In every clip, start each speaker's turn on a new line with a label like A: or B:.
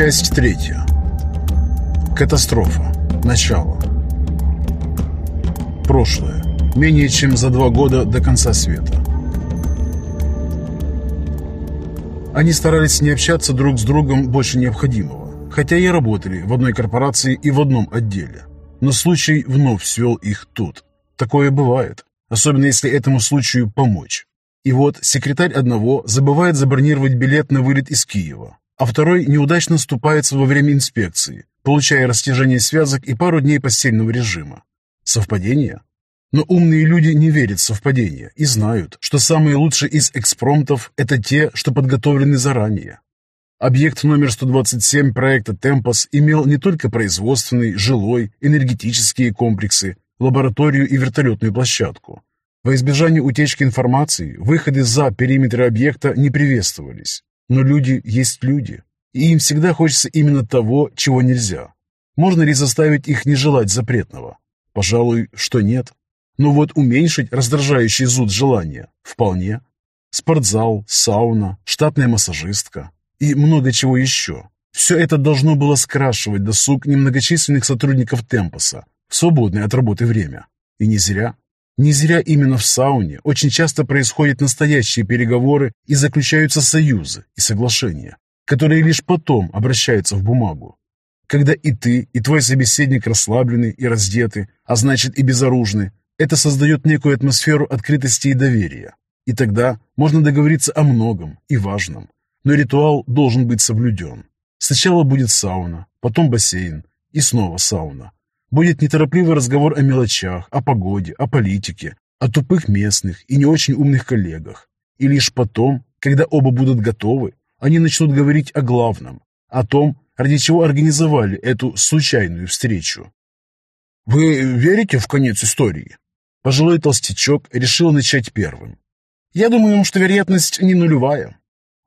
A: Часть третья. Катастрофа. Начало. Прошлое. Менее чем за два года до конца света. Они старались не общаться друг с другом больше необходимого, хотя и работали в одной корпорации и в одном отделе. Но случай вновь свел их тут. Такое бывает, особенно если этому случаю помочь. И вот секретарь одного забывает забронировать билет на вылет из Киева, а второй неудачно ступается во время инспекции, получая растяжение связок и пару дней постельного режима. Совпадение? Но умные люди не верят в совпадения и знают, что самые лучшие из экспромтов – это те, что подготовлены заранее. Объект номер 127 проекта «Темпос» имел не только производственный, жилой, энергетические комплексы, лабораторию и вертолетную площадку, во избежание утечки информации, выходы за периметры объекта не приветствовались. Но люди есть люди, и им всегда хочется именно того, чего нельзя. Можно ли заставить их не желать запретного? Пожалуй, что нет. Но вот уменьшить раздражающий зуд желания вполне. Спортзал, сауна, штатная массажистка и много чего еще. Все это должно было скрашивать досуг немногочисленных сотрудников Темпоса в свободное от работы время. И не зря. Не зря именно в сауне очень часто происходят настоящие переговоры и заключаются союзы и соглашения, которые лишь потом обращаются в бумагу. Когда и ты, и твой собеседник расслаблены и раздеты, а значит и безоружны, это создает некую атмосферу открытости и доверия. И тогда можно договориться о многом и важном. Но ритуал должен быть соблюден. Сначала будет сауна, потом бассейн и снова сауна. Будет неторопливый разговор о мелочах, о погоде, о политике, о тупых местных и не очень умных коллегах. И лишь потом, когда оба будут готовы, они начнут говорить о главном, о том, ради чего организовали эту случайную встречу. «Вы верите в конец истории?» Пожилой толстячок решил начать первым. «Я думаю, что вероятность не нулевая».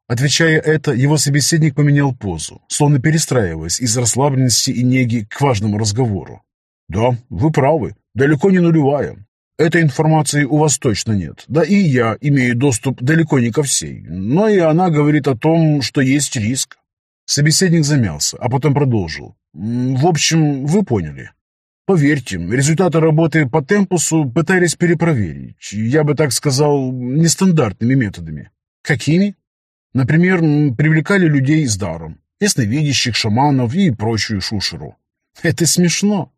A: Отвечая это, его собеседник поменял позу, словно перестраиваясь из расслабленности и неги к важному разговору. Да, вы правы, далеко не нулевая. Этой информации у вас точно нет. Да и я имею доступ далеко не ко всей. Но и она говорит о том, что есть риск. Собеседник замялся, а потом продолжил. В общем, вы поняли. Поверьте, результаты работы по темпусу пытались перепроверить, я бы так сказал, нестандартными методами. Какими? Например, привлекали людей с даром, ясновидящих, шаманов и прочую шушеру. Это смешно.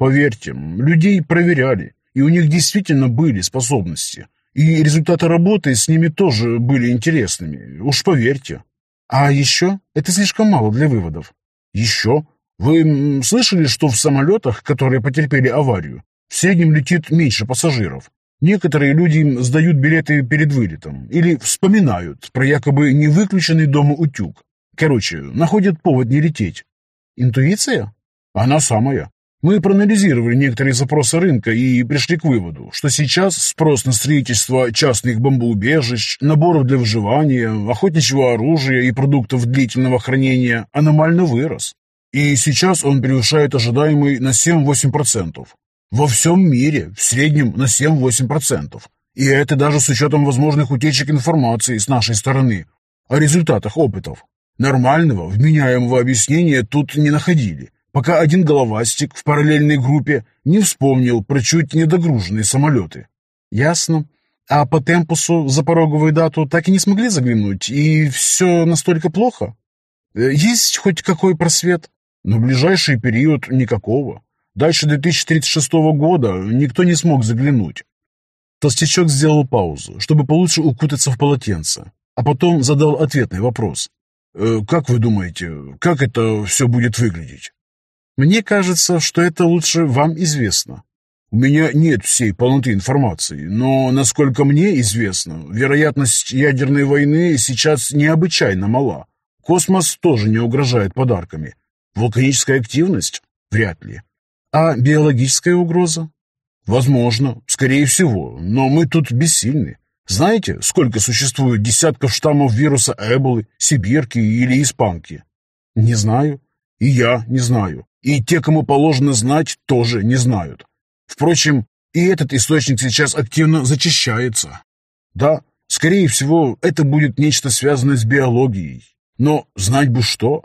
A: Поверьте, людей проверяли, и у них действительно были способности. И результаты работы с ними тоже были интересными, уж поверьте. А еще это слишком мало для выводов. Еще? Вы слышали, что в самолетах, которые потерпели аварию, в среднем летит меньше пассажиров? Некоторые люди сдают билеты перед вылетом или вспоминают про якобы невыключенный дома утюг. Короче, находят повод не лететь. Интуиция? Она самая. Мы проанализировали некоторые запросы рынка и пришли к выводу, что сейчас спрос на строительство частных бомбоубежищ, наборов для выживания, охотничьего оружия и продуктов длительного хранения аномально вырос. И сейчас он превышает ожидаемый на 7-8%. Во всем мире в среднем на 7-8%. И это даже с учетом возможных утечек информации с нашей стороны о результатах опытов. Нормального, вменяемого объяснения тут не находили пока один головастик в параллельной группе не вспомнил про чуть недогруженные самолеты. Ясно. А по темпусу за пороговую дату так и не смогли заглянуть, и все настолько плохо? Э, есть хоть какой просвет? Но ближайший период никакого. Дальше 2036 года никто не смог заглянуть. Толстячок сделал паузу, чтобы получше укутаться в полотенце, а потом задал ответный вопрос. «Э, «Как вы думаете, как это все будет выглядеть?» Мне кажется, что это лучше вам известно. У меня нет всей полноты информации, но, насколько мне известно, вероятность ядерной войны сейчас необычайно мала. Космос тоже не угрожает подарками. Вулканическая активность? Вряд ли. А биологическая угроза? Возможно, скорее всего, но мы тут бессильны. Знаете, сколько существует десятков штаммов вируса Эболы, Сибирки или Испанки? Не знаю. И я не знаю. И те, кому положено знать, тоже не знают. Впрочем, и этот источник сейчас активно зачищается. Да, скорее всего, это будет нечто связанное с биологией. Но знать бы что.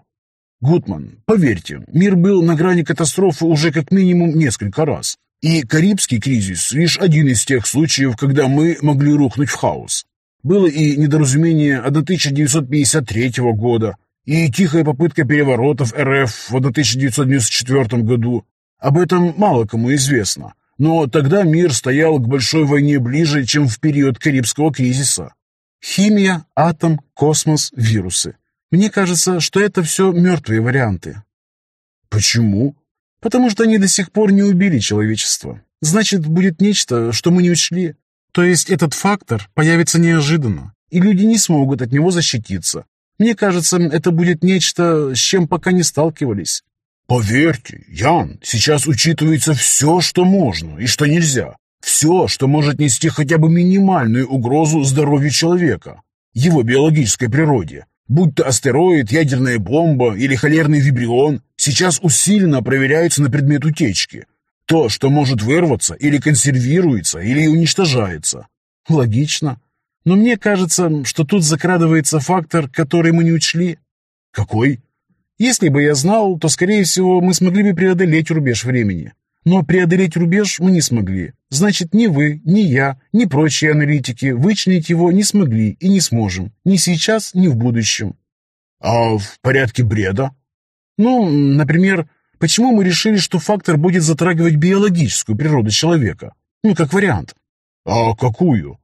A: Гутман, поверьте, мир был на грани катастрофы уже как минимум несколько раз. И Карибский кризис – лишь один из тех случаев, когда мы могли рухнуть в хаос. Было и недоразумение 1953 года, и тихая попытка переворотов РФ в 1994 году. Об этом мало кому известно, но тогда мир стоял к большой войне ближе, чем в период Карибского кризиса. Химия, атом, космос, вирусы. Мне кажется, что это все мертвые варианты.
B: Почему?
A: Потому что они до сих пор не убили человечество. Значит, будет нечто, что мы не учли. То есть этот фактор появится неожиданно, и люди не смогут от него защититься. Мне кажется, это будет нечто, с чем пока не сталкивались.
B: Поверьте, Ян, сейчас учитывается все, что можно и что нельзя. Все, что может нести хотя бы минимальную угрозу здоровью человека, его биологической природе. Будь то астероид, ядерная бомба или холерный вибрион, сейчас усиленно проверяются на предмет утечки. То, что может вырваться, или консервируется, или уничтожается.
A: Логично. Но мне кажется, что тут закрадывается фактор, который мы не учли.
B: Какой?
A: Если бы я знал, то, скорее всего, мы смогли бы преодолеть рубеж времени. Но преодолеть рубеж мы не смогли. Значит, ни вы, ни я, ни прочие аналитики вычленить его не смогли и не сможем. Ни сейчас, ни в будущем.
B: А в порядке бреда?
A: Ну, например, почему мы решили, что фактор будет затрагивать биологическую природу человека? Ну, как вариант.
B: А какую?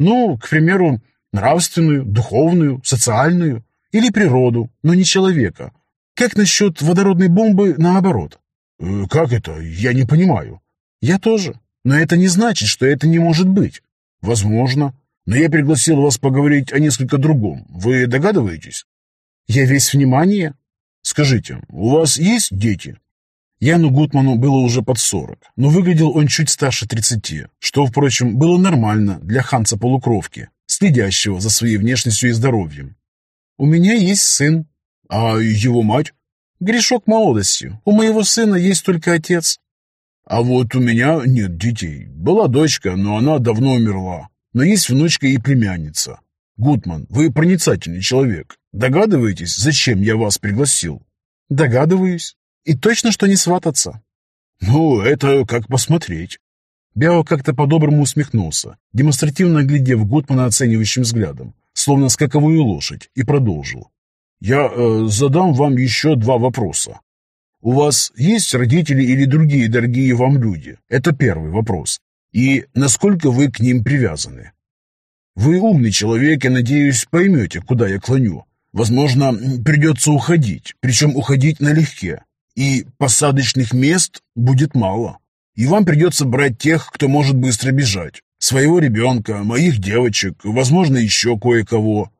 A: Ну, к примеру, нравственную, духовную, социальную или природу, но не человека. Как насчет водородной бомбы наоборот?
B: Э, как это? Я не понимаю.
A: Я тоже. Но это не значит, что это не может быть.
B: Возможно. Но я пригласил вас поговорить о несколько другом. Вы догадываетесь?
A: Я весь внимание.
B: Скажите, у вас есть дети?
A: Яну Гутману было уже под сорок, но выглядел он чуть старше тридцати, что, впрочем, было нормально для Ханца-полукровки, следящего за своей внешностью и здоровьем. «У меня есть сын».
B: «А его мать?»
A: «Грешок молодости. У моего сына есть только отец».
B: «А вот у меня нет детей. Была дочка, но она давно умерла. Но есть внучка и племянница. Гутман, вы проницательный человек. Догадываетесь, зачем я вас пригласил?»
A: «Догадываюсь. И точно, что не свататься.
B: Ну, это как посмотреть.
A: Бяо как-то по-доброму усмехнулся, демонстративно глядев Гутмана оценивающим взглядом, словно скаковую лошадь, и продолжил.
B: «Я э, задам вам еще два вопроса. У вас есть родители или другие дорогие вам люди? Это первый вопрос. И насколько вы к ним привязаны? Вы умный человек и, надеюсь, поймете, куда я клоню. Возможно, придется уходить, причем уходить налегке и посадочных мест будет мало. И вам придется брать тех, кто может быстро бежать. Своего ребенка, моих девочек, возможно, еще кое-кого.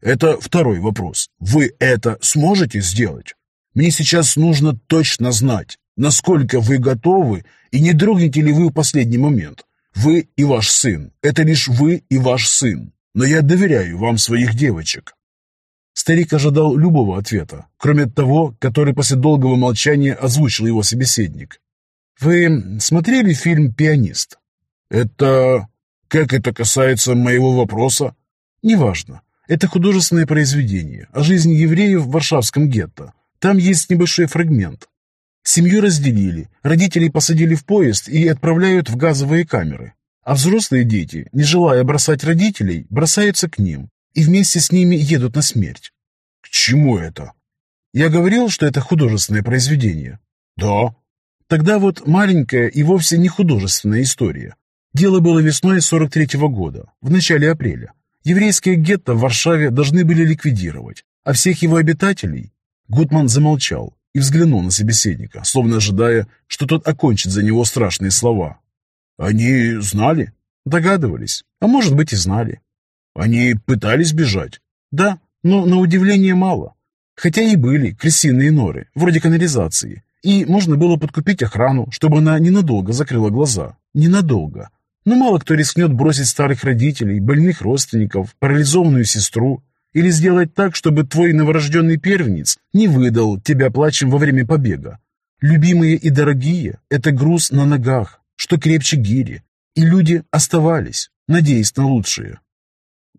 B: Это второй вопрос. Вы это сможете сделать? Мне сейчас нужно точно знать, насколько вы готовы и не дрогнете ли вы в последний момент. Вы и ваш сын. Это лишь вы и ваш сын. Но я доверяю вам своих девочек.
A: Старик ожидал любого ответа, кроме того, который после долгого молчания озвучил его собеседник. «Вы смотрели фильм «Пианист»?»
B: «Это... как это касается моего вопроса?»
A: «Неважно. Это художественное произведение о жизни евреев в Варшавском гетто. Там есть небольшой фрагмент. Семью разделили, родителей посадили в поезд и отправляют в газовые камеры. А взрослые дети, не желая бросать родителей, бросаются к ним, и вместе с ними едут на смерть.
B: Чему это?
A: Я говорил, что это художественное произведение.
B: Да.
A: Тогда вот маленькая и вовсе не художественная история. Дело было весной 43-го года, в начале апреля. Еврейские гетто в Варшаве должны были ликвидировать, а всех его обитателей... Гутман замолчал и взглянул на собеседника, словно ожидая, что тот окончит за него страшные слова.
B: Они знали?
A: Догадывались, а может быть и знали.
B: Они пытались бежать?
A: Да, но на удивление мало. Хотя и были крысиные норы, вроде канализации, и можно было подкупить охрану, чтобы она ненадолго закрыла глаза. Ненадолго. Но мало кто рискнет бросить старых родителей, больных родственников, парализованную сестру, или сделать так, чтобы твой новорожденный первенец не выдал тебя плачем во время побега. Любимые и дорогие – это груз на ногах, что крепче гири, и люди оставались, надеясь на лучшее.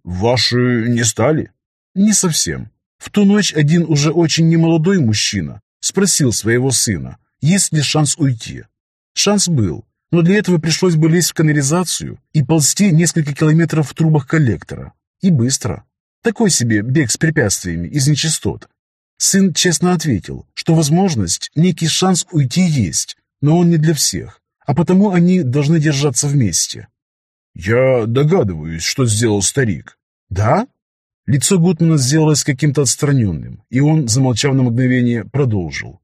B: Ваши не стали?
A: Не совсем. В ту ночь один уже очень немолодой мужчина спросил своего сына, есть ли шанс уйти. Шанс был, но для этого пришлось бы лезть в канализацию и ползти несколько километров в трубах коллектора. И быстро. Такой себе бег с препятствиями из нечистот. Сын честно ответил, что возможность, некий шанс уйти есть, но он не для всех, а потому они должны держаться вместе.
B: «Я догадываюсь, что сделал старик».
A: «Да?» Лицо Гутмана сделалось каким-то отстраненным, и он, замолчав на мгновение, продолжил.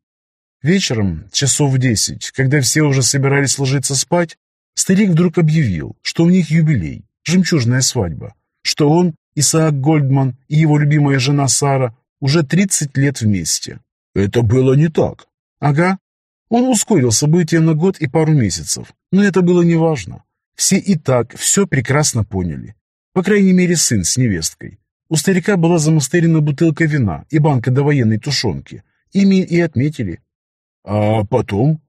A: Вечером, часов в десять, когда все уже собирались ложиться спать, старик вдруг объявил, что у них юбилей, жемчужная свадьба, что он, Исаак Гольдман и его любимая жена Сара уже 30 лет вместе.
B: Это было не так.
A: Ага. Он ускорил события на год и пару месяцев, но это было неважно. Все и так все прекрасно поняли. По крайней мере, сын с невесткой. У старика была замастерена бутылка вина и банка довоенной тушенки. Ими и отметили.
B: А потом?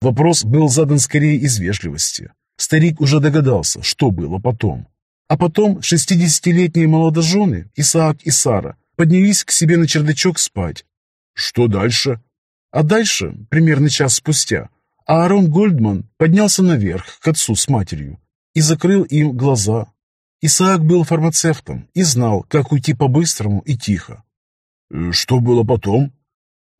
A: Вопрос был задан скорее из вежливости. Старик уже догадался, что было потом. А потом шестидесятилетние молодожены, Исаак и Сара, поднялись к себе на чердачок спать.
B: Что дальше?
A: А дальше, примерно час спустя, Аарон Гольдман поднялся наверх к отцу с матерью и закрыл им глаза. Исаак был фармацевтом и знал, как уйти по-быстрому и тихо.
B: Э, что было потом?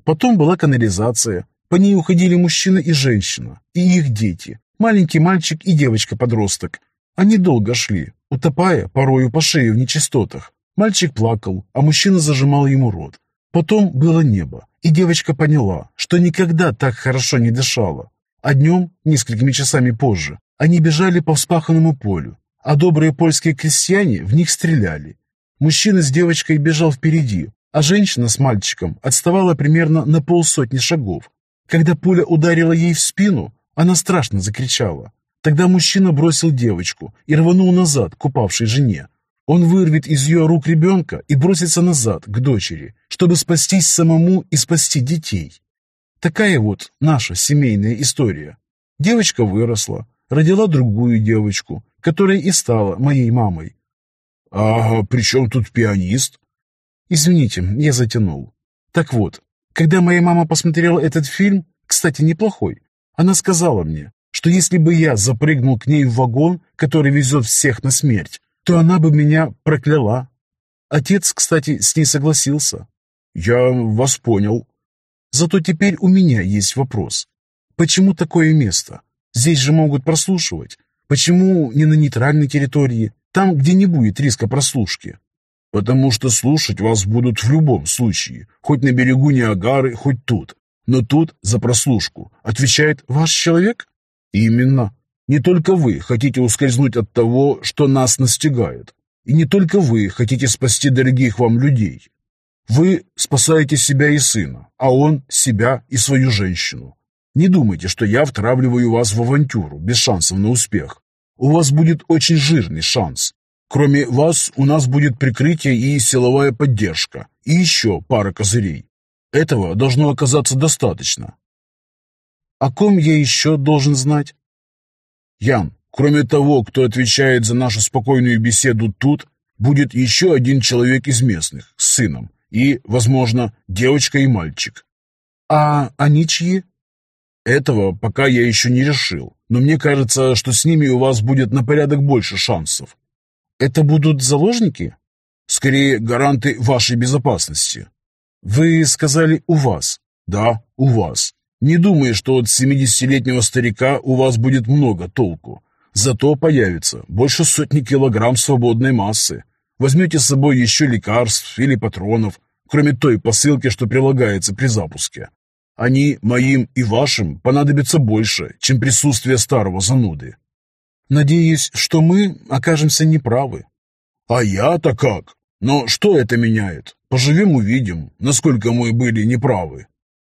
A: Потом была канализация. По ней уходили мужчина и женщина, и их дети, маленький мальчик и девочка-подросток. Они долго шли, утопая порою по шее в нечистотах. Мальчик плакал, а мужчина зажимал ему рот. Потом было небо, и девочка поняла, что никогда так хорошо не дышала. А днем, несколькими часами позже, они бежали по вспаханному полю, а добрые польские крестьяне в них стреляли. Мужчина с девочкой бежал впереди, а женщина с мальчиком отставала примерно на полсотни шагов. Когда пуля ударила ей в спину, она страшно закричала. Тогда мужчина бросил девочку и рванул назад к упавшей жене. Он вырвет из ее рук ребенка и бросится назад к дочери, чтобы спастись самому и спасти детей. Такая вот наша семейная история. Девочка выросла, родила другую девочку, которая и стала моей мамой.
B: А при чем тут пианист?
A: Извините, я затянул. Так вот, когда моя мама посмотрела этот фильм, кстати, неплохой, она сказала мне, что если бы я запрыгнул к ней в вагон, который везет всех на смерть, то она бы меня прокляла. Отец, кстати, с ней согласился.
B: Я вас понял.
A: Зато теперь у меня есть вопрос. Почему такое место? Здесь же могут прослушивать. Почему не на нейтральной территории, там, где не будет риска прослушки?
B: Потому что слушать вас будут в любом случае, хоть на берегу Ниагары, хоть тут. Но тут за прослушку отвечает ваш человек? Именно. Не только вы хотите ускользнуть от того, что нас настигает. И не только вы хотите спасти дорогих вам людей. Вы спасаете себя и сына, а он себя и свою женщину. Не думайте, что я втравливаю вас в авантюру без шансов на успех. У вас будет очень жирный шанс. Кроме вас, у нас будет прикрытие и силовая поддержка, и еще пара козырей. Этого должно оказаться достаточно.
A: О ком я еще должен знать?
B: Ян, кроме того, кто отвечает за нашу спокойную беседу тут, будет еще один человек из местных, с сыном, и, возможно, девочка и мальчик.
A: А они чьи?
B: Этого пока я еще не решил, но мне кажется, что с ними у вас будет на порядок больше шансов.
A: Это будут заложники?
B: Скорее, гаранты вашей безопасности.
A: Вы сказали «у вас».
B: Да, у вас. Не думаю, что от 70-летнего старика у вас будет много толку. Зато появится больше сотни килограмм свободной массы. Возьмете с собой еще лекарств или патронов, кроме той посылки, что прилагается при запуске. Они моим и вашим понадобятся больше, чем присутствие старого зануды.
A: Надеюсь, что мы окажемся неправы.
B: А я-то как? Но что это меняет? Поживем увидим, насколько мы были неправы.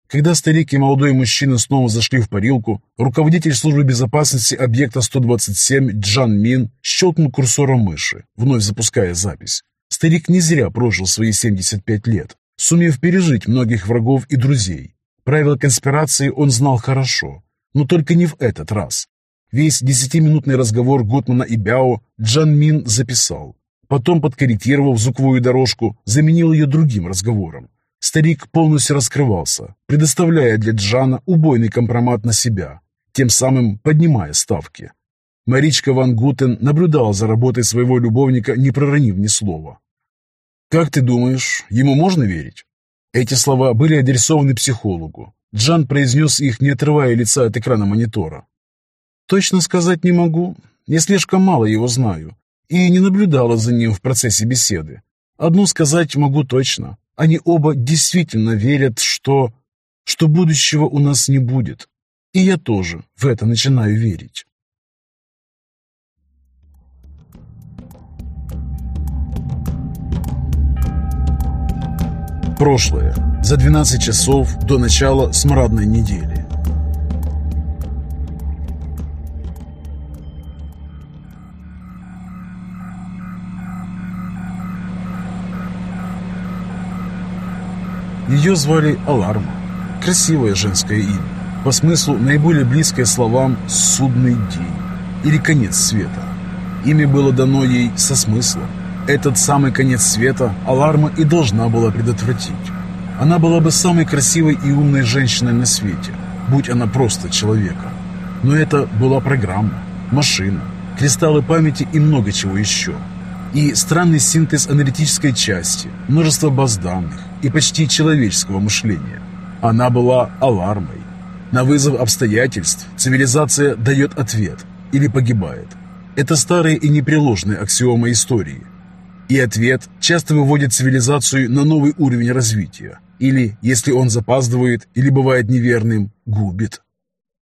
A: Когда старик и молодой мужчина снова зашли в парилку, руководитель службы безопасности объекта 127 Джан Мин щелкнул курсором мыши, вновь запуская запись. Старик не зря прожил свои 75 лет, сумев пережить многих врагов и друзей. Правила конспирации он знал хорошо, но только не в этот раз. Весь десятиминутный разговор Готмана и Бяо Джан Мин записал. Потом, подкорректировав звуковую дорожку, заменил ее другим разговором. Старик полностью раскрывался, предоставляя для Джана убойный компромат на себя, тем самым поднимая ставки. Маричка Ван Гутен наблюдала за работой своего любовника, не проронив ни слова. «Как ты думаешь, ему можно верить?» Эти слова были адресованы психологу. Джан произнес их, не отрывая лица от экрана монитора. «Точно сказать не могу. Я слишком мало его знаю и не наблюдала за ним в процессе беседы. Одно сказать могу точно. Они оба действительно верят, что... что будущего у нас не будет. И я тоже в это начинаю верить. Прошлое. За 12 часов до начала смрадной недели. Ее звали Аларма. Красивое женское имя. По смыслу наиболее близкое словам «судный день» или «конец света». Имя было дано ей со смыслом. Этот самый конец света Аларма и должна была предотвратить. Она была бы самой красивой и умной женщиной на свете, будь она просто человеком. Но это была программа, машина, кристаллы памяти и много чего еще – и странный синтез аналитической части, множество баз данных и почти человеческого мышления. Она была алармой. На вызов обстоятельств цивилизация дает ответ или погибает. Это старая и непреложная аксиома истории. И ответ часто выводит цивилизацию на новый уровень развития. Или, если он запаздывает или бывает неверным, губит.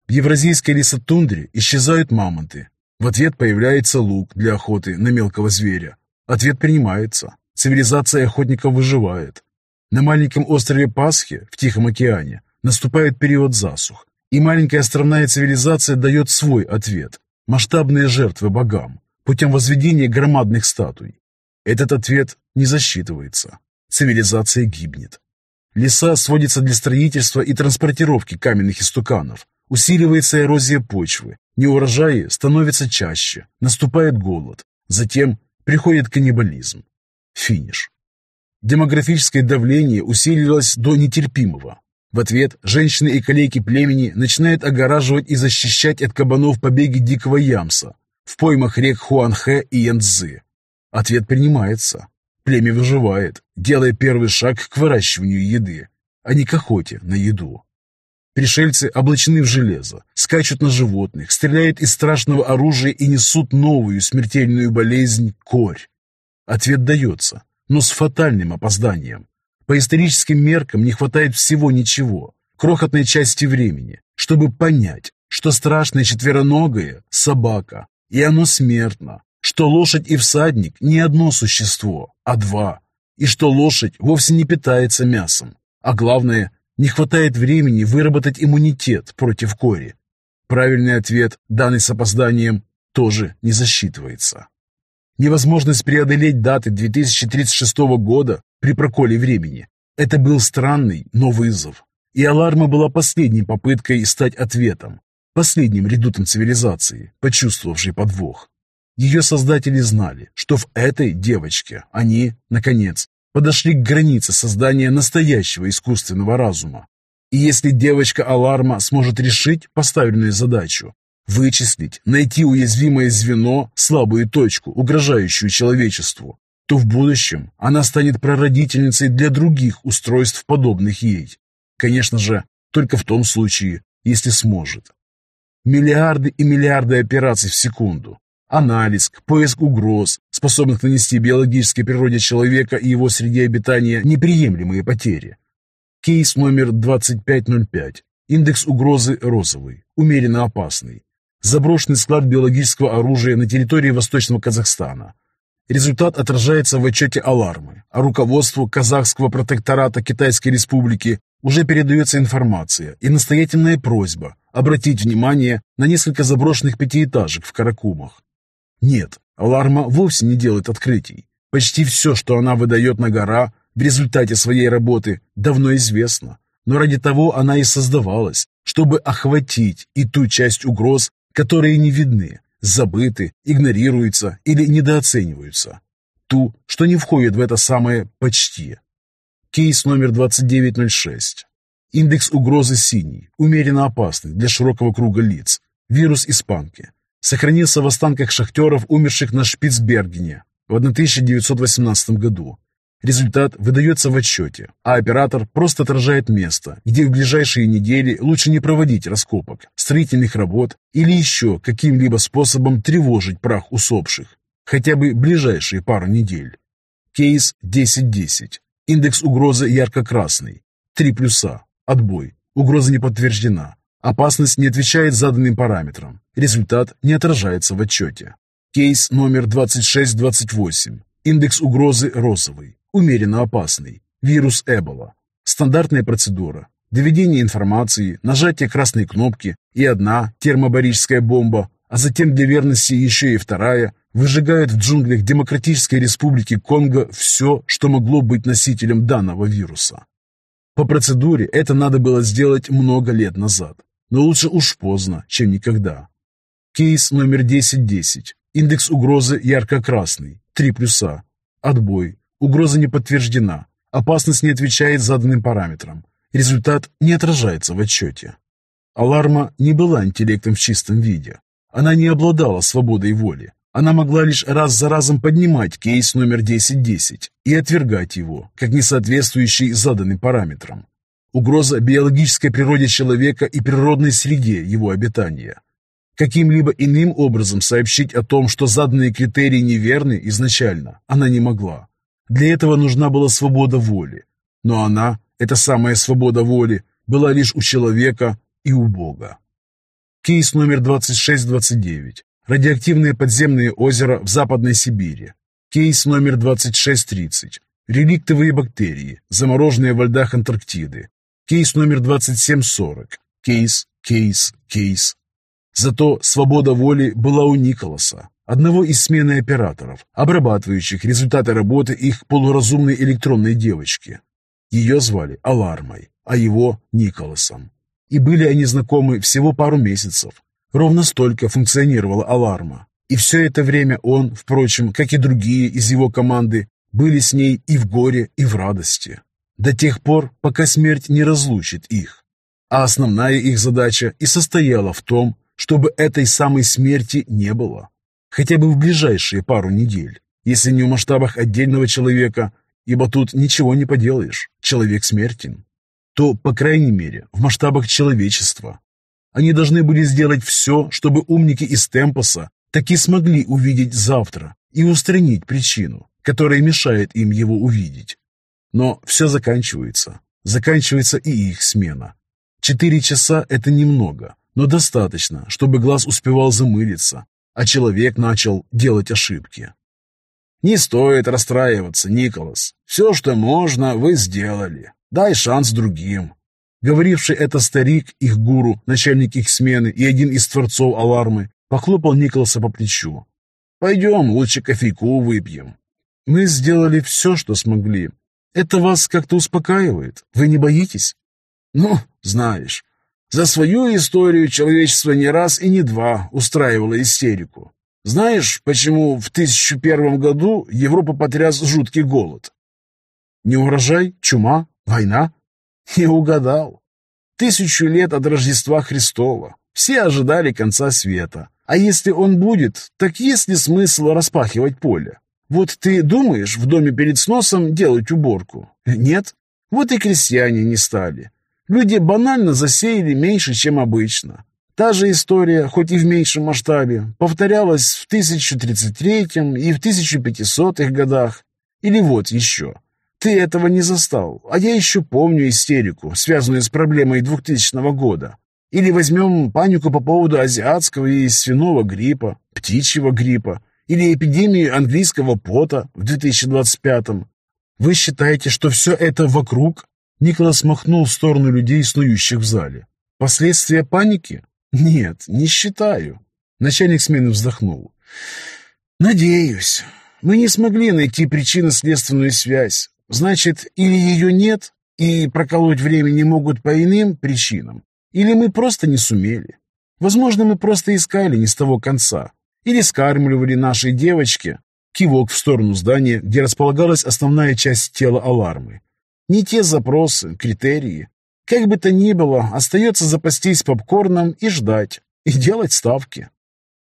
A: В евразийской лесотундре исчезают мамонты, в ответ появляется лук для охоты на мелкого зверя. Ответ принимается. Цивилизация охотников выживает. На маленьком острове Пасхи в Тихом океане наступает период засух, и маленькая островная цивилизация дает свой ответ – масштабные жертвы богам путем возведения громадных статуй. Этот ответ не засчитывается. Цивилизация гибнет. Леса сводятся для строительства и транспортировки каменных истуканов, усиливается эрозия почвы, Неурожаи становятся чаще, наступает голод, затем приходит каннибализм. Финиш. Демографическое давление усилилось до нетерпимого. В ответ женщины и коллеги племени начинают огораживать и защищать от кабанов побеги дикого ямса в поймах рек Хуанхэ и Янцзы. Ответ принимается. Племя выживает, делая первый шаг к выращиванию еды, а не к охоте на еду. Пришельцы облачены в железо, скачут на животных, стреляют из страшного оружия и несут новую смертельную болезнь – корь. Ответ дается, но с фатальным опозданием. По историческим меркам не хватает всего ничего, крохотной части времени, чтобы понять, что страшное четвероногое – собака, и оно смертно, что лошадь и всадник – не одно существо, а два, и что лошадь вовсе не питается мясом, а главное не хватает времени выработать иммунитет против кори. Правильный ответ, данный с опозданием, тоже не засчитывается. Невозможность преодолеть даты 2036 года при проколе времени – это был странный, но вызов. И аларма была последней попыткой стать ответом, последним редутом цивилизации, почувствовавшей подвох. Ее создатели знали, что в этой девочке они, наконец, подошли к границе создания настоящего искусственного разума. И если девочка Аларма сможет решить поставленную задачу, вычислить, найти уязвимое звено, слабую точку, угрожающую человечеству, то в будущем она станет прародительницей для других устройств, подобных ей. Конечно же, только в том случае, если сможет. Миллиарды и миллиарды операций в секунду, Анализ, поиск угроз, способных нанести биологической природе человека и его среде обитания неприемлемые потери. Кейс номер 2505. Индекс угрозы розовый, умеренно опасный. Заброшенный склад биологического оружия на территории Восточного Казахстана. Результат отражается в отчете «Алармы», а руководству казахского протектората Китайской Республики уже передается информация и настоятельная просьба обратить внимание на несколько заброшенных пятиэтажек в Каракумах. Нет, Аларма вовсе не делает открытий. Почти все, что она выдает на гора в результате своей работы, давно известно. Но ради того она и создавалась, чтобы охватить и ту часть угроз, которые не видны, забыты, игнорируются или недооцениваются. Ту, что не входит в это самое «почти». Кейс номер 2906. Индекс угрозы синий, умеренно опасный для широкого круга лиц. Вирус испанки. Сохранился в останках шахтеров, умерших на Шпицбергене в 1918 году. Результат выдается в отчете, а оператор просто отражает место, где в ближайшие недели лучше не проводить раскопок, строительных работ или еще каким-либо способом тревожить прах усопших, хотя бы ближайшие пару недель. Кейс 1010. Индекс угрозы ярко-красный. Три плюса. Отбой. Угроза не подтверждена. Опасность не отвечает заданным параметрам. Результат не отражается в отчете. Кейс номер 2628. Индекс угрозы розовый умеренно опасный, вирус Эбола. Стандартная процедура. Доведение информации, нажатие красной кнопки и одна термобарическая бомба, а затем для верности еще и вторая, выжигают в джунглях Демократической Республики Конго все, что могло быть носителем данного вируса. По процедуре это надо было сделать много лет назад, но лучше уж поздно, чем никогда. Кейс номер 1010. Индекс угрозы ярко-красный. Три плюса. Отбой. Угроза не подтверждена. Опасность не отвечает заданным параметрам. Результат не отражается в отчете. Аларма не была интеллектом в чистом виде. Она не обладала свободой воли. Она могла лишь раз за разом поднимать кейс номер 1010 и отвергать его, как несоответствующий заданным параметрам. Угроза биологической природе человека и природной среде его обитания. Каким-либо иным образом сообщить о том, что заданные критерии неверны изначально, она не могла. Для этого нужна была свобода воли. Но она, эта самая свобода воли, была лишь у человека и у Бога. Кейс номер 2629. Радиоактивные подземные озера в Западной Сибири. Кейс номер 2630. Реликтовые бактерии, замороженные во льдах Антарктиды. Кейс номер 2740. Кейс, кейс, кейс. Зато свобода воли была у Николаса одного из смены операторов, обрабатывающих результаты работы их полуразумной электронной девочки. Ее звали Алармой, а его – Николасом. И были они знакомы всего пару месяцев. Ровно столько функционировала Аларма. И все это время он, впрочем, как и другие из его команды, были с ней и в горе, и в радости. До тех пор, пока смерть не разлучит их. А основная их задача и состояла в том, чтобы этой самой смерти не было хотя бы в ближайшие пару недель, если не в масштабах отдельного человека, ибо тут ничего не поделаешь, человек смертен, то, по крайней мере, в масштабах человечества. Они должны были сделать все, чтобы умники из Темпоса таки смогли увидеть завтра и устранить причину, которая мешает им его увидеть. Но все заканчивается. Заканчивается и их смена. Четыре часа – это немного, но достаточно, чтобы глаз успевал замылиться, а человек начал делать ошибки. «Не стоит расстраиваться, Николас. Все, что можно, вы сделали. Дай шанс другим». Говоривший это старик, их гуру, начальник их смены и один из творцов алармы, похлопал Николаса по плечу. «Пойдем, лучше кофейку выпьем». «Мы сделали все, что смогли. Это вас как-то успокаивает? Вы не боитесь?» «Ну, знаешь, за свою историю человечество не раз и не два устраивало истерику. Знаешь, почему в 1001 году Европа потряс жуткий голод? Не урожай, чума, война? Не угадал. Тысячу лет от Рождества Христова. Все ожидали конца света. А если он будет, так есть ли смысл распахивать поле? Вот ты думаешь в доме перед сносом делать уборку? Нет? Вот и крестьяне не стали. Люди банально засеяли меньше, чем обычно. Та же история, хоть и в меньшем масштабе, повторялась в 1033 и в 1500-х годах. Или вот еще. Ты этого не застал, а я еще помню истерику, связанную с проблемой 2000 года. Или возьмем панику по поводу азиатского и свиного гриппа, птичьего гриппа, или эпидемию английского пота в 2025 -м. Вы считаете, что все это вокруг Николас махнул в сторону людей, снующих в зале. «Последствия паники? Нет, не считаю». Начальник смены вздохнул. «Надеюсь. Мы не смогли найти причинно-следственную связь. Значит, или ее нет, и проколоть время не могут по иным причинам, или мы просто не сумели. Возможно, мы просто искали не с того конца, или скармливали нашей девочке, Кивок в сторону здания, где располагалась основная часть тела алармы. Не те запросы, критерии. Как бы то ни было, остается запастись попкорном и ждать, и делать ставки.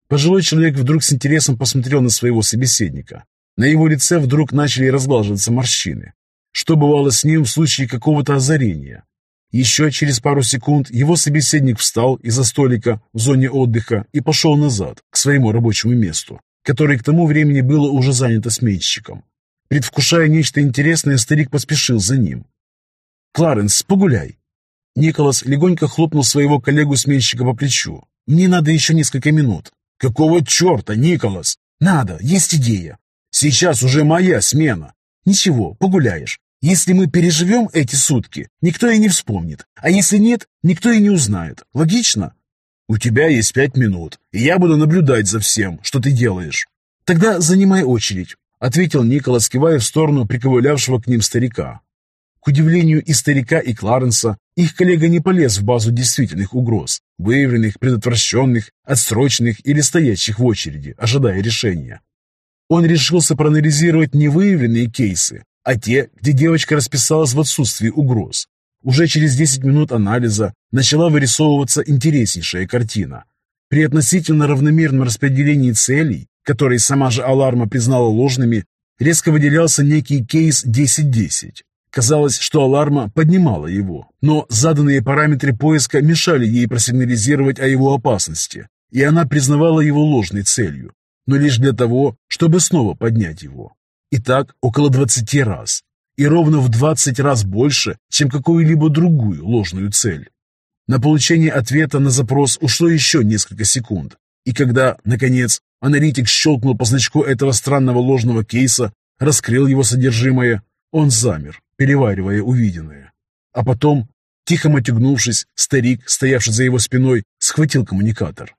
A: Пожилой человек вдруг с интересом посмотрел на своего собеседника. На его лице вдруг начали разглаживаться морщины. Что бывало с ним в случае какого-то озарения? Еще через пару секунд его собеседник встал из-за столика в зоне отдыха и пошел назад, к своему рабочему месту, которое к тому времени было уже занято сменщиком. Предвкушая нечто интересное, старик поспешил за ним. «Кларенс, погуляй!» Николас легонько хлопнул своего коллегу-сменщика по плечу. «Мне надо еще несколько минут». «Какого черта, Николас?» «Надо, есть идея. Сейчас уже моя смена». «Ничего, погуляешь. Если мы переживем эти сутки, никто и не вспомнит. А если нет, никто и не узнает. Логично?» «У тебя есть пять минут, и я буду наблюдать за всем, что ты делаешь». «Тогда занимай очередь ответил Николас, кивая в сторону приковылявшего к ним старика. К удивлению и старика, и Кларенса, их коллега не полез в базу действительных угроз, выявленных, предотвращенных, отсроченных или стоящих в очереди, ожидая решения. Он решился проанализировать не выявленные кейсы, а те, где девочка расписалась в отсутствии угроз. Уже через 10 минут анализа начала вырисовываться интереснейшая картина. При относительно равномерном распределении целей которые сама же Аларма признала ложными, резко выделялся некий кейс 10-10. Казалось, что Аларма поднимала его, но заданные параметры поиска мешали ей просигнализировать о его опасности, и она признавала его ложной целью, но лишь для того, чтобы снова поднять его. И так около 20 раз, и ровно в 20 раз больше, чем какую-либо другую ложную цель. На получение ответа на запрос ушло еще несколько секунд, и когда, наконец, Аналитик щелкнул по значку этого странного ложного кейса, раскрыл его содержимое. Он замер, переваривая увиденное. А потом, тихо матюгнувшись, старик, стоявший за его спиной, схватил коммуникатор.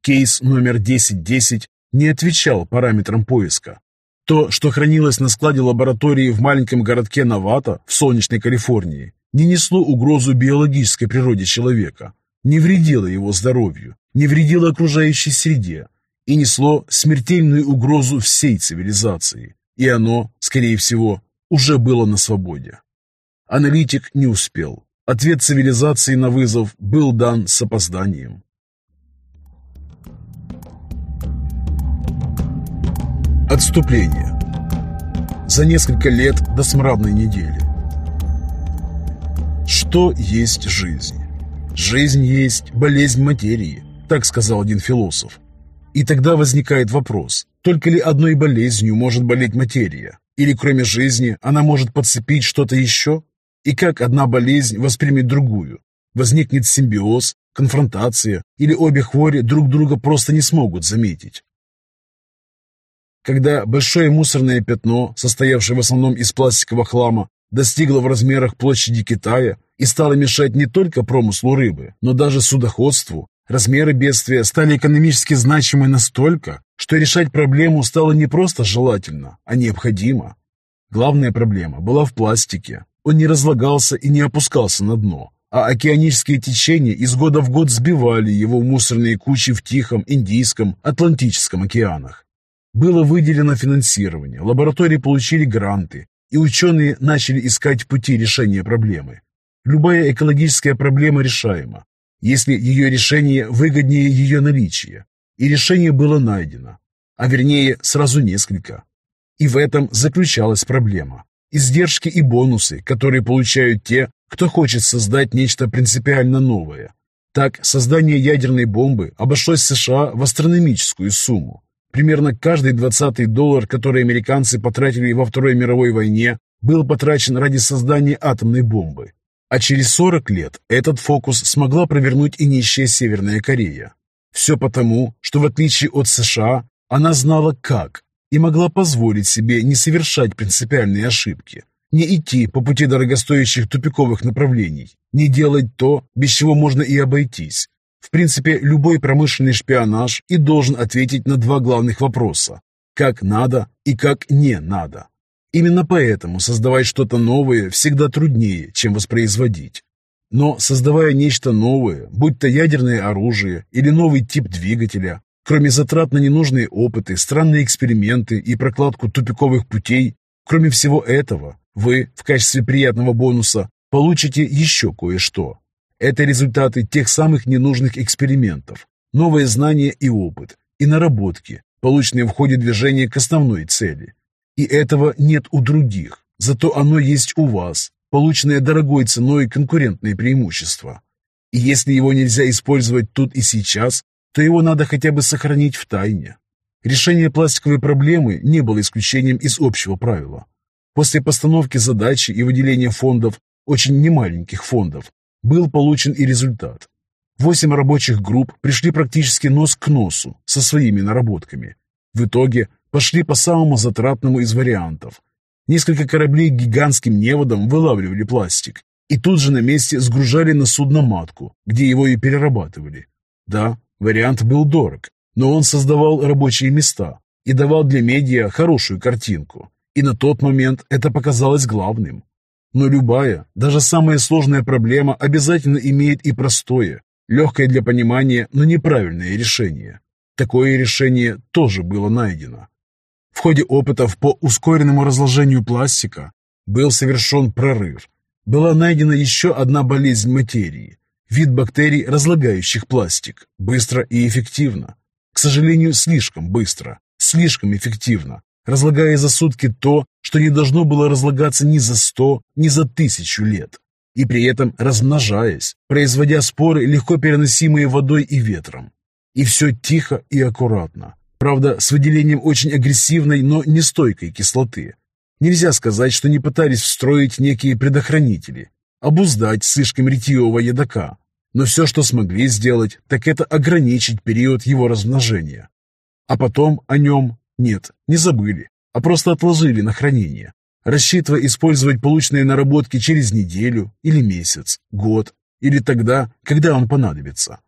A: Кейс номер 1010 не отвечал параметрам поиска. То, что хранилось на складе лаборатории в маленьком городке Навата в солнечной Калифорнии, не несло угрозу биологической природе человека, не вредило его здоровью, не вредило окружающей среде, и несло смертельную угрозу всей цивилизации, и оно, скорее всего, уже было на свободе. Аналитик не успел. Ответ цивилизации на вызов был дан с опозданием. Отступление. За несколько лет до смрадной недели. Что есть жизнь? Жизнь есть болезнь материи, так сказал один философ. И тогда возникает вопрос, только ли одной болезнью может болеть материя? Или кроме жизни она может подцепить что-то еще? И как одна болезнь воспримет другую? Возникнет симбиоз, конфронтация, или обе хвори друг друга просто не смогут заметить? Когда большое мусорное пятно, состоявшее в основном из пластикового хлама, достигло в размерах площади Китая и стало мешать не только промыслу рыбы, но даже судоходству, Размеры бедствия стали экономически значимы настолько, что решать проблему стало не просто желательно, а необходимо. Главная проблема была в пластике. Он не разлагался и не опускался на дно, а океанические течения из года в год сбивали его в мусорные кучи в Тихом, Индийском, Атлантическом океанах. Было выделено финансирование, лаборатории получили гранты, и ученые начали искать пути решения проблемы. Любая экологическая проблема решаема, если ее решение выгоднее ее наличия. И решение было найдено, а вернее сразу несколько. И в этом заключалась проблема. Издержки и бонусы, которые получают те, кто хочет создать нечто принципиально новое. Так, создание ядерной бомбы обошлось США в астрономическую сумму. Примерно каждый двадцатый доллар, который американцы потратили во Второй мировой войне, был потрачен ради создания атомной бомбы. А через 40 лет этот фокус смогла провернуть и нищая Северная Корея. Все потому, что в отличие от США, она знала как и могла позволить себе не совершать принципиальные ошибки, не идти по пути дорогостоящих тупиковых направлений, не делать то, без чего можно и обойтись. В принципе, любой промышленный шпионаж и должен ответить на два главных вопроса – как надо и как не надо. Именно поэтому создавать что-то новое всегда труднее, чем воспроизводить. Но создавая нечто новое, будь то ядерное оружие или новый тип двигателя, Кроме затрат на ненужные опыты, странные эксперименты и прокладку тупиковых путей, кроме всего этого, вы в качестве приятного бонуса получите еще кое-что. Это результаты тех самых ненужных экспериментов, новые знания и опыт, и наработки, полученные в ходе движения к основной цели. И этого нет у других, зато оно есть у вас, полученное дорогой ценой конкурентное преимущество. И если его нельзя использовать тут и сейчас, то его надо хотя бы сохранить в тайне. Решение пластиковой проблемы не было исключением из общего правила. После постановки задачи и выделения фондов, очень немаленьких фондов, был получен и результат. Восемь рабочих групп пришли практически нос к носу со своими наработками. В итоге пошли по самому затратному из вариантов. Несколько кораблей гигантским неводом вылавливали пластик и тут же на месте сгружали на судно матку, где его и перерабатывали. Да, Вариант был дорог, но он создавал рабочие места и давал для медиа хорошую картинку. И на тот момент это показалось главным. Но любая, даже самая сложная проблема обязательно имеет и простое, легкое для понимания, но неправильное решение. Такое решение тоже было найдено. В ходе опытов по ускоренному разложению пластика был совершен прорыв. Была найдена еще одна болезнь материи, Вид бактерий, разлагающих пластик, быстро и эффективно. К сожалению, слишком быстро, слишком эффективно, разлагая за сутки то, что не должно было разлагаться ни за сто, ни за тысячу лет. И при этом размножаясь, производя споры, легко переносимые водой и ветром. И все тихо и аккуратно. Правда, с выделением очень агрессивной, но нестойкой кислоты. Нельзя сказать, что не пытались встроить некие предохранители, обуздать слишком ретивого едока, но все, что смогли сделать, так это ограничить период его размножения. А потом о нем, нет, не забыли, а просто отложили на хранение, рассчитывая использовать полученные наработки через неделю или месяц, год, или тогда, когда он понадобится.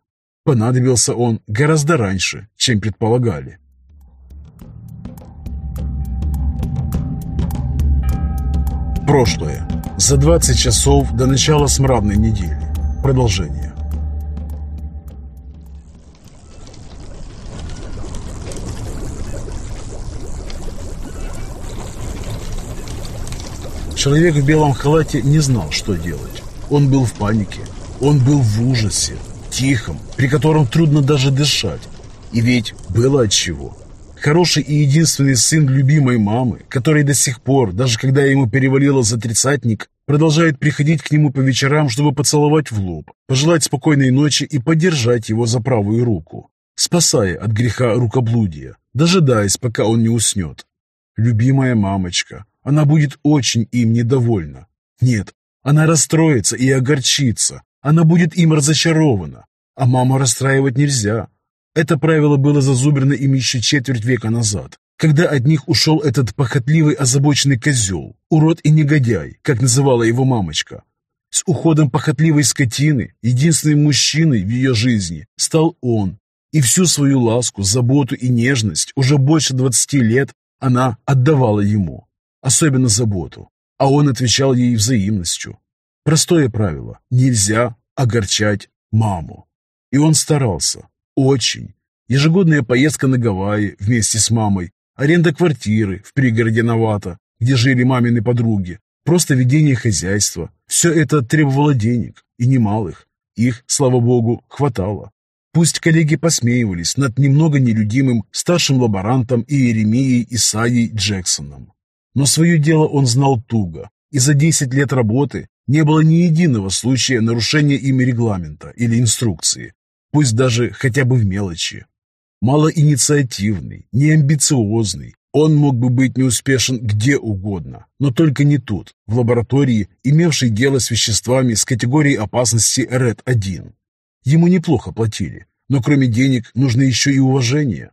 A: Понадобился он гораздо раньше, чем предполагали. Прошлое. За 20 часов до начала смрадной недели. Продолжение. Человек в белом халате не знал, что делать. Он был в панике. Он был в ужасе, тихом, при котором трудно даже дышать. И ведь было от чего. Хороший и единственный сын любимой мамы, который до сих пор, даже когда ему перевалило за тридцатник, продолжает приходить к нему по вечерам, чтобы поцеловать в лоб, пожелать спокойной ночи и поддержать его за правую руку, спасая от греха рукоблудия, дожидаясь, пока он не уснет. Любимая мамочка, она будет очень им недовольна. Нет, она расстроится и огорчится, она будет им разочарована, а маму расстраивать нельзя, это правило было зазубрено им еще четверть века назад, когда от них ушел этот похотливый озабоченный козел, урод и негодяй, как называла его мамочка. С уходом похотливой скотины единственным мужчиной в ее жизни стал он, и всю свою ласку, заботу и нежность уже больше двадцати лет она отдавала ему, особенно заботу, а он отвечал ей взаимностью. Простое правило – нельзя огорчать маму. И он старался, очень. Ежегодная поездка на Гавайи вместе с мамой, аренда квартиры в пригороде Навата, где жили мамины подруги, просто ведение хозяйства. Все это требовало денег, и немалых. Их, слава богу, хватало. Пусть коллеги посмеивались над немного нелюдимым старшим лаборантом Иеремией Исаией Джексоном. Но свое дело он знал туго, и за 10 лет работы не было ни единого случая нарушения ими регламента или инструкции, пусть даже хотя бы в мелочи. Малоинициативный, неамбициозный, он мог бы быть неуспешен где угодно, но только не тут, в лаборатории, имевшей дело с веществами с категорией опасности РЭД-1. Ему неплохо платили, но кроме денег нужно еще и уважение.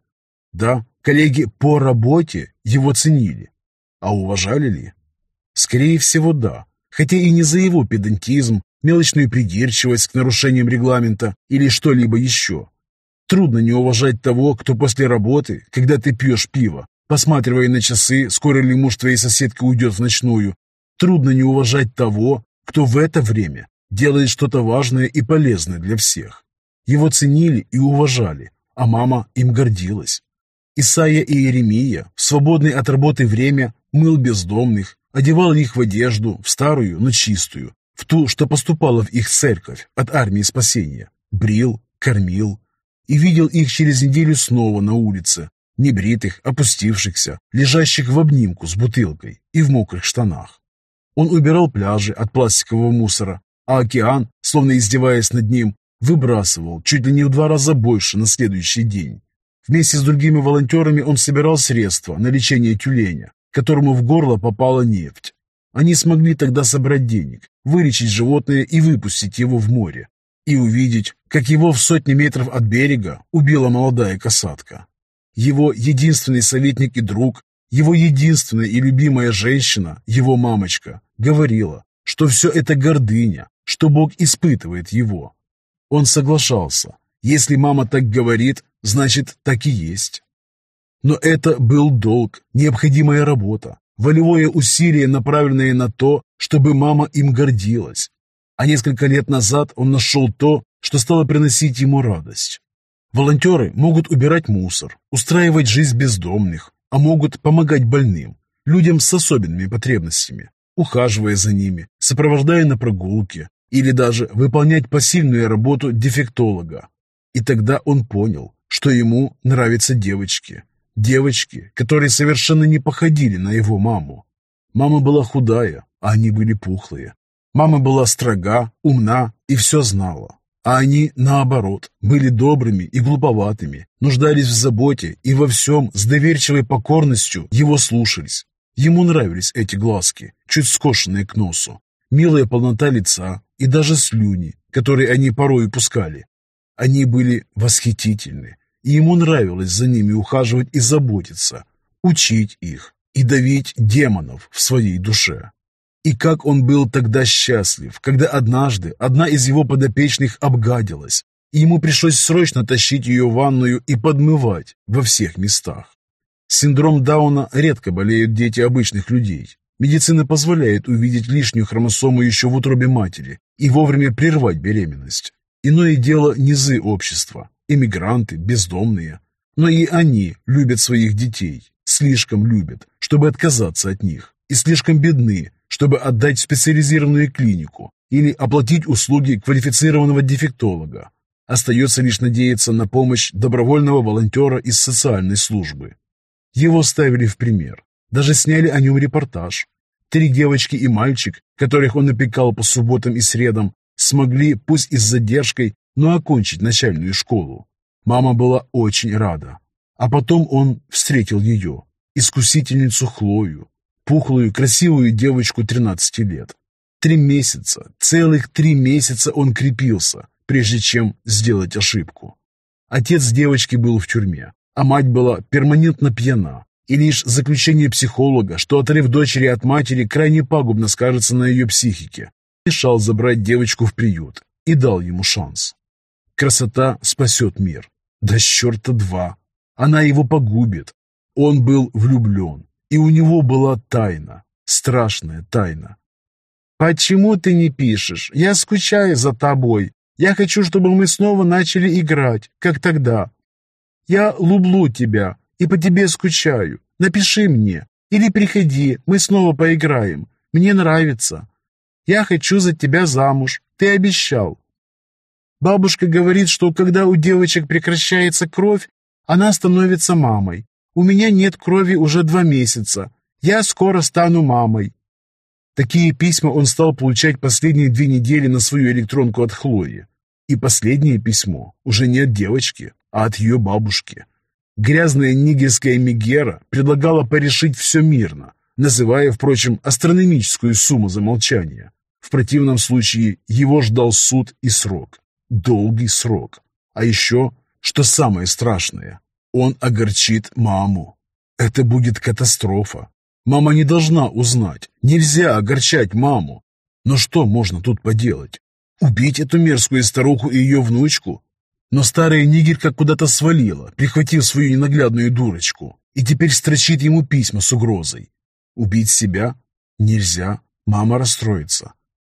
A: Да, коллеги по работе его ценили. А уважали ли? Скорее всего, да, хотя и не за его педантизм мелочную придирчивость к нарушениям регламента или что-либо еще. Трудно не уважать того, кто после работы, когда ты пьешь пиво, посматривая на часы, скоро ли муж твоей соседки уйдет в ночную, трудно не уважать того, кто в это время делает что-то важное и полезное для всех. Его ценили и уважали, а мама им гордилась. Исаия и Иеремия в свободное от работы время мыл бездомных, одевал их в одежду, в старую, но чистую, в ту, что поступала в их церковь от армии спасения, брил, кормил, и видел их через неделю снова на улице, небритых, опустившихся, лежащих в обнимку с бутылкой и в мокрых штанах. Он убирал пляжи от пластикового мусора, а океан, словно издеваясь над ним, выбрасывал чуть ли не в два раза больше на следующий день. Вместе с другими волонтерами он собирал средства на лечение тюленя, которому в горло попала нефть. Они смогли тогда собрать денег, вылечить животное и выпустить его в море, и увидеть, как его в сотни метров от берега убила молодая касатка. Его единственный советник и друг, его единственная и любимая женщина, его мамочка, говорила, что все это гордыня, что Бог испытывает его. Он соглашался. Если мама так говорит, значит, так и есть. Но это был долг, необходимая работа, волевое усилие, направленное на то, чтобы мама им гордилась, а несколько лет назад он нашел то, что стало приносить ему радость. Волонтеры могут убирать мусор, устраивать жизнь бездомных, а могут помогать больным, людям с особенными потребностями, ухаживая за ними, сопровождая на прогулки или даже выполнять посильную работу дефектолога. И тогда он понял, что ему нравятся девочки. Девочки, которые совершенно не походили на его маму. Мама была худая, а они были пухлые. Мама была строга, умна и все знала. А они, наоборот, были добрыми и глуповатыми, нуждались в заботе и во всем с доверчивой покорностью его слушались. Ему нравились эти глазки, чуть скошенные к носу, милая полнота лица и даже слюни, которые они порой пускали. Они были восхитительны, и ему нравилось за ними ухаживать и заботиться, учить их и давить демонов в своей душе. И как он был тогда счастлив, когда однажды одна из его подопечных обгадилась, и ему пришлось срочно тащить ее в ванную и подмывать во всех местах. Синдром Дауна редко болеют дети обычных людей. Медицина позволяет увидеть лишнюю хромосому еще в утробе матери и вовремя прервать беременность. Иное дело низы общества, эмигранты, бездомные. Но и они любят своих детей, слишком любят, чтобы отказаться от них, и слишком бедны, чтобы отдать специализированную клинику или оплатить услуги квалифицированного дефектолога. Остается лишь надеяться на помощь добровольного волонтера из социальной службы. Его ставили в пример. Даже сняли о нем репортаж. Три девочки и мальчик, которых он опекал по субботам и средам, смогли, пусть и с задержкой, но окончить начальную школу. Мама была очень рада. А потом он встретил ее, искусительницу Хлою, пухлую, красивую девочку 13 лет. Три месяца, целых три месяца он крепился, прежде чем сделать ошибку. Отец девочки был в тюрьме, а мать была перманентно пьяна, и лишь заключение психолога, что отрыв дочери от матери крайне пагубно скажется на ее психике, решал забрать девочку в приют и дал ему шанс. Красота спасет мир. Да черта два. Она его погубит. Он был влюблен, и у него была тайна, страшная тайна. «Почему ты не пишешь? Я скучаю за тобой. Я хочу, чтобы мы снова начали играть, как тогда. Я люблю тебя и по тебе скучаю. Напиши мне. Или приходи, мы снова поиграем. Мне нравится. Я хочу за тебя замуж. Ты обещал. Бабушка говорит, что когда у девочек прекращается кровь, она становится мамой. У меня нет крови уже два месяца. Я скоро стану мамой. Такие письма он стал получать последние две недели на свою электронку от Хлои. И последнее письмо уже не от девочки, а от ее бабушки. Грязная нигерская Мегера предлагала порешить все мирно, называя, впрочем, астрономическую сумму за молчание. В противном случае его ждал суд и срок. Долгий срок. А еще, что самое страшное, он огорчит маму. Это будет катастрофа. Мама не должна узнать. Нельзя огорчать маму. Но что можно тут поделать? Убить эту мерзкую старуху и ее внучку? Но старая нигерка куда-то свалила, прихватив свою ненаглядную дурочку, и теперь строчит ему письма с угрозой. Убить себя? Нельзя. Мама расстроится.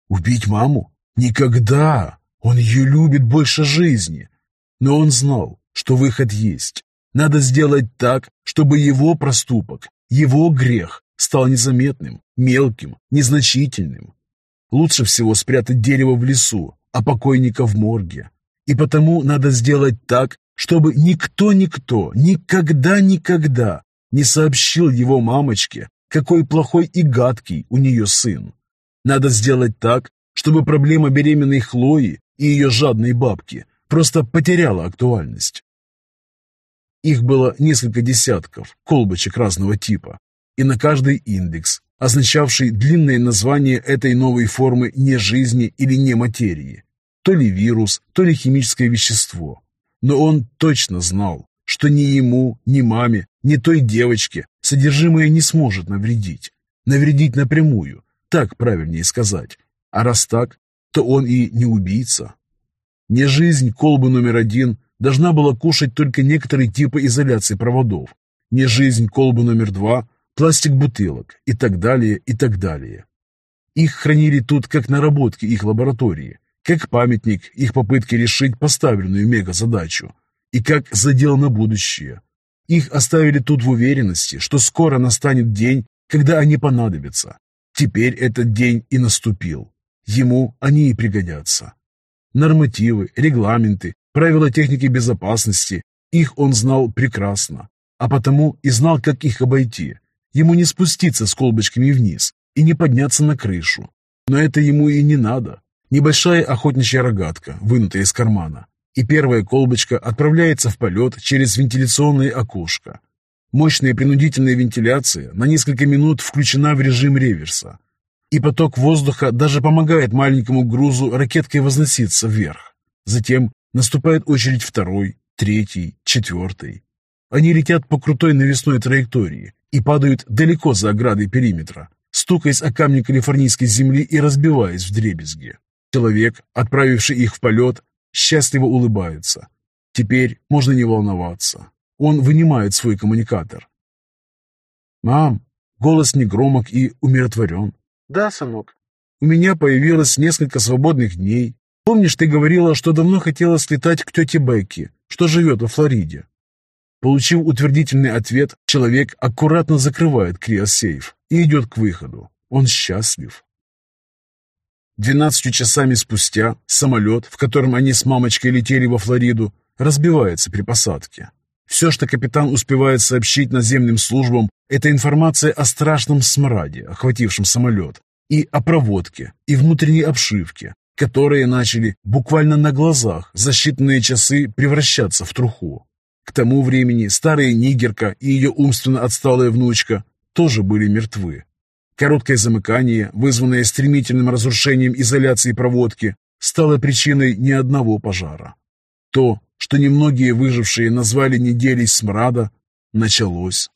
A: Убить маму? Никогда. Он ее любит больше жизни. Но он знал, что выход есть. Надо сделать так, чтобы его проступок, его грех стал незаметным, мелким, незначительным. Лучше всего спрятать дерево в лесу, а покойника в морге. И потому надо сделать так, чтобы никто-никто, никогда-никогда не сообщил его мамочке, какой плохой и гадкий у нее сын. Надо сделать так, чтобы проблема беременной Хлои и ее жадной бабки просто потеряла актуальность. Их было несколько десятков, колбочек разного типа, и на каждый индекс, означавший длинное название этой новой формы не жизни или не материи, то ли вирус, то ли химическое вещество. Но он точно знал, что ни ему, ни маме, ни той девочке содержимое не сможет навредить. Навредить напрямую, так правильнее сказать. А раз так, то он и не убийца. Не жизнь колбы номер один должна была кушать только некоторые типы изоляции проводов. Не жизнь колбы номер два – пластик бутылок и так далее, и так далее. Их хранили тут как наработки их лаборатории, как памятник их попытки решить поставленную мега-задачу и как задел на будущее. Их оставили тут в уверенности, что скоро настанет день, когда они понадобятся. Теперь этот день и наступил. Ему они и пригодятся. Нормативы, регламенты, правила техники безопасности, их он знал прекрасно, а потому и знал, как их обойти. Ему не спуститься с колбочками вниз и не подняться на крышу. Но это ему и не надо. Небольшая охотничья рогатка, вынутая из кармана, и первая колбочка отправляется в полет через вентиляционное окошко. Мощная принудительная вентиляция на несколько минут включена в режим реверса, и поток воздуха даже помогает маленькому грузу ракеткой возноситься вверх. Затем наступает очередь второй, третий, четвертый. Они летят по крутой навесной траектории и падают далеко за оградой периметра, стукаясь о камни калифорнийской земли и разбиваясь в дребезги. Человек, отправивший их в полет, счастливо улыбается. Теперь можно не волноваться. Он вынимает свой коммуникатор. «Мам!» Голос негромок и умиротворен.
C: «Да, сынок?»
A: «У меня появилось несколько свободных дней. Помнишь, ты говорила, что давно хотела слетать к тете Бекки, что живет во Флориде?» Получив утвердительный ответ, человек аккуратно закрывает криосейф и идет к выходу. Он счастлив. Двенадцатью часами спустя самолет, в котором они с мамочкой летели во Флориду, разбивается при посадке. Все, что капитан успевает сообщить наземным службам, это информация о страшном смраде, охватившем самолет, и о проводке, и внутренней обшивке, которые начали буквально на глазах за считанные часы превращаться в труху. К тому времени старая нигерка и ее умственно отсталая внучка тоже были мертвы. Короткое замыкание, вызванное стремительным разрушением изоляции проводки, стало причиной ни одного пожара. То, что немногие выжившие назвали неделей смрада, началось.